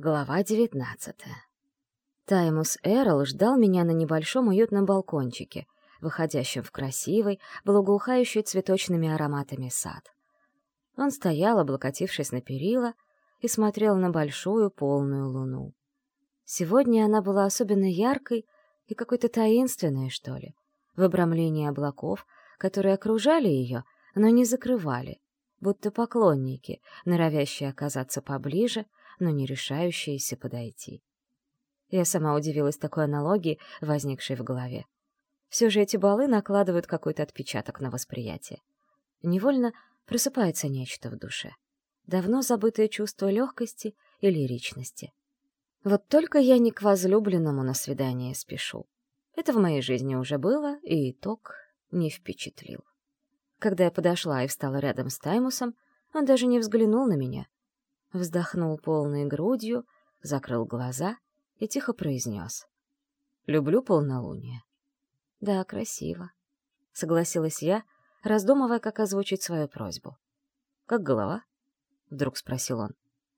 Глава девятнадцатая. Таймус Эрл ждал меня на небольшом уютном балкончике, выходящем в красивый, благоухающий цветочными ароматами сад. Он стоял, облокотившись на перила, и смотрел на большую полную луну. Сегодня она была особенно яркой и какой-то таинственной, что ли, в обрамлении облаков, которые окружали ее, но не закрывали, будто поклонники, норовящие оказаться поближе — но не решающиеся подойти. Я сама удивилась такой аналогии, возникшей в голове. Все же эти балы накладывают какой-то отпечаток на восприятие. Невольно просыпается нечто в душе. Давно забытое чувство легкости и лиричности. Вот только я не к возлюбленному на свидание спешу. Это в моей жизни уже было, и итог не впечатлил. Когда я подошла и встала рядом с Таймусом, он даже не взглянул на меня, вздохнул полной грудью, закрыл глаза и тихо произнес. «Люблю полнолуние». «Да, красиво», — согласилась я, раздумывая, как озвучить свою просьбу. «Как голова?» — вдруг спросил он.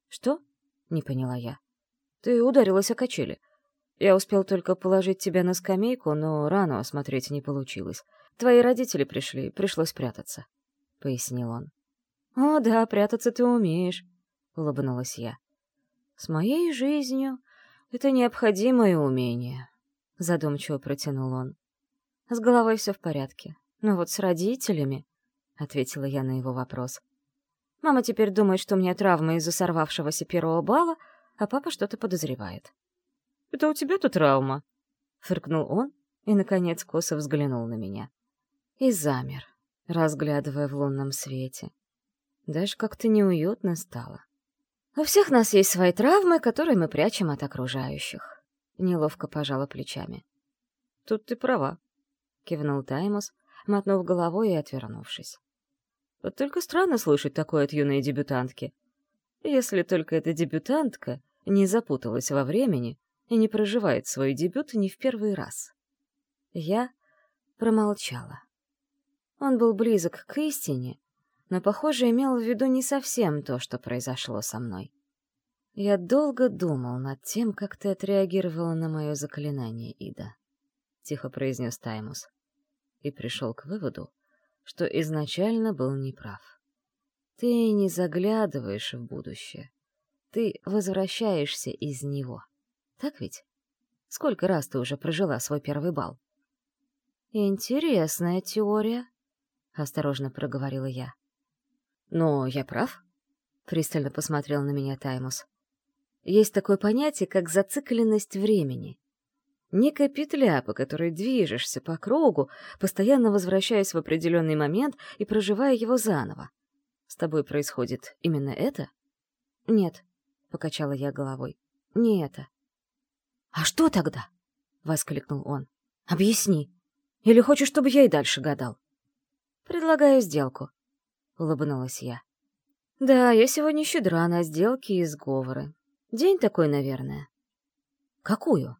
«Что?» — не поняла я. «Ты ударилась о качели. Я успел только положить тебя на скамейку, но рану осмотреть не получилось. Твои родители пришли, пришлось прятаться», — пояснил он. «О, да, прятаться ты умеешь», — улыбнулась я. «С моей жизнью это необходимое умение», — задумчиво протянул он. «С головой все в порядке. Но вот с родителями...» — ответила я на его вопрос. «Мама теперь думает, что у меня травма из-за сорвавшегося первого бала, а папа что-то подозревает». «Это у тебя-то травма?» — фыркнул он и, наконец, косо взглянул на меня. И замер, разглядывая в лунном свете. Даже как-то неуютно стало. У всех нас есть свои травмы, которые мы прячем от окружающих. Неловко пожала плечами. Тут ты права, кивнул Таймус, мотнув головой и отвернувшись. Вот только странно слышать такое от юной дебютантки. Если только эта дебютантка не запуталась во времени и не проживает свой дебют не в первый раз. Я промолчала. Он был близок к истине, но, похоже, имел в виду не совсем то, что произошло со мной. Я долго думал над тем, как ты отреагировала на мое заклинание, Ида, — тихо произнес Таймус, и пришел к выводу, что изначально был неправ. Ты не заглядываешь в будущее, ты возвращаешься из него. Так ведь? Сколько раз ты уже прожила свой первый бал? «Интересная теория», — осторожно проговорила я. «Но я прав?» — пристально посмотрел на меня Таймус. «Есть такое понятие, как зацикленность времени. Некая петля, по которой движешься по кругу, постоянно возвращаясь в определенный момент и проживая его заново. С тобой происходит именно это?» «Нет», — покачала я головой, — «не это». «А что тогда?» — воскликнул он. «Объясни. Или хочешь, чтобы я и дальше гадал?» «Предлагаю сделку», улыбнулась я. Да, я сегодня щедра на сделки и сговоры. День такой, наверное. Какую?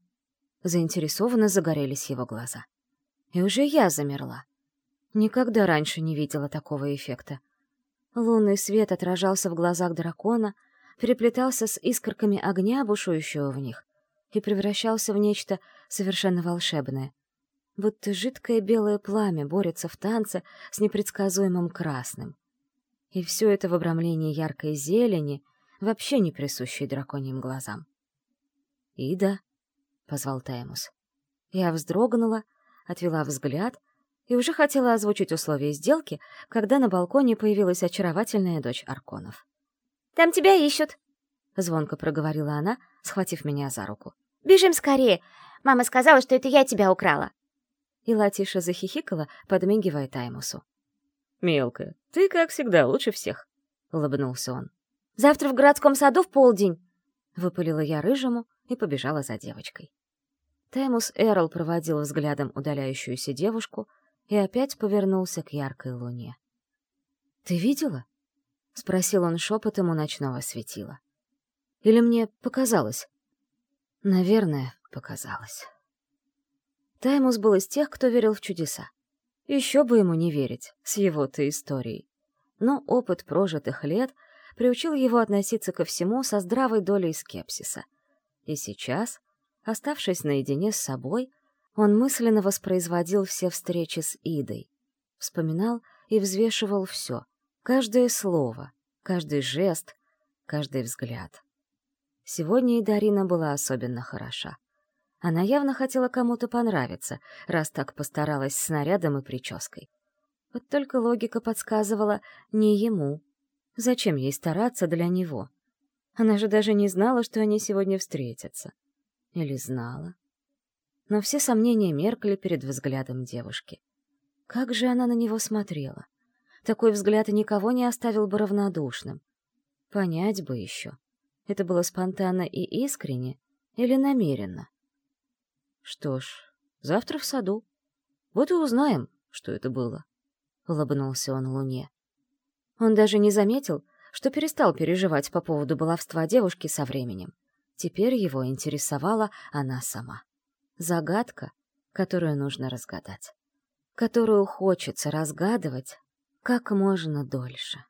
Заинтересованно загорелись его глаза. И уже я замерла. Никогда раньше не видела такого эффекта. Лунный свет отражался в глазах дракона, переплетался с искорками огня, бушующего в них, и превращался в нечто совершенно волшебное. Будто жидкое белое пламя борется в танце с непредсказуемым красным. И все это в обрамлении яркой зелени, вообще не присущей драконьим глазам. «Ида», — позвал Таймус. Я вздрогнула, отвела взгляд и уже хотела озвучить условия сделки, когда на балконе появилась очаровательная дочь Арконов. «Там тебя ищут», — звонко проговорила она, схватив меня за руку. «Бежим скорее! Мама сказала, что это я тебя украла!» И Латиша захихикала, подмигивая Таймусу. «Мелкая, ты, как всегда, лучше всех», — улыбнулся он. «Завтра в городском саду в полдень», — выпалила я рыжему и побежала за девочкой. Таймус Эрл проводил взглядом удаляющуюся девушку и опять повернулся к яркой луне. «Ты видела?» — спросил он шепотом у ночного светила. «Или мне показалось?» «Наверное, показалось». Таймус был из тех, кто верил в чудеса. Еще бы ему не верить, с его-то историей. Но опыт прожитых лет приучил его относиться ко всему со здравой долей скепсиса. И сейчас, оставшись наедине с собой, он мысленно воспроизводил все встречи с Идой, вспоминал и взвешивал все, каждое слово, каждый жест, каждый взгляд. Сегодня и Дарина была особенно хороша. Она явно хотела кому-то понравиться, раз так постаралась с нарядом и прической. Вот только логика подсказывала не ему. Зачем ей стараться для него? Она же даже не знала, что они сегодня встретятся. Или знала? Но все сомнения меркли перед взглядом девушки. Как же она на него смотрела? Такой взгляд никого не оставил бы равнодушным. Понять бы еще, это было спонтанно и искренне или намеренно. Что ж, завтра в саду. Вот и узнаем, что это было. — улыбнулся он Луне. Он даже не заметил, что перестал переживать по поводу баловства девушки со временем. Теперь его интересовала она сама. Загадка, которую нужно разгадать. Которую хочется разгадывать как можно дольше.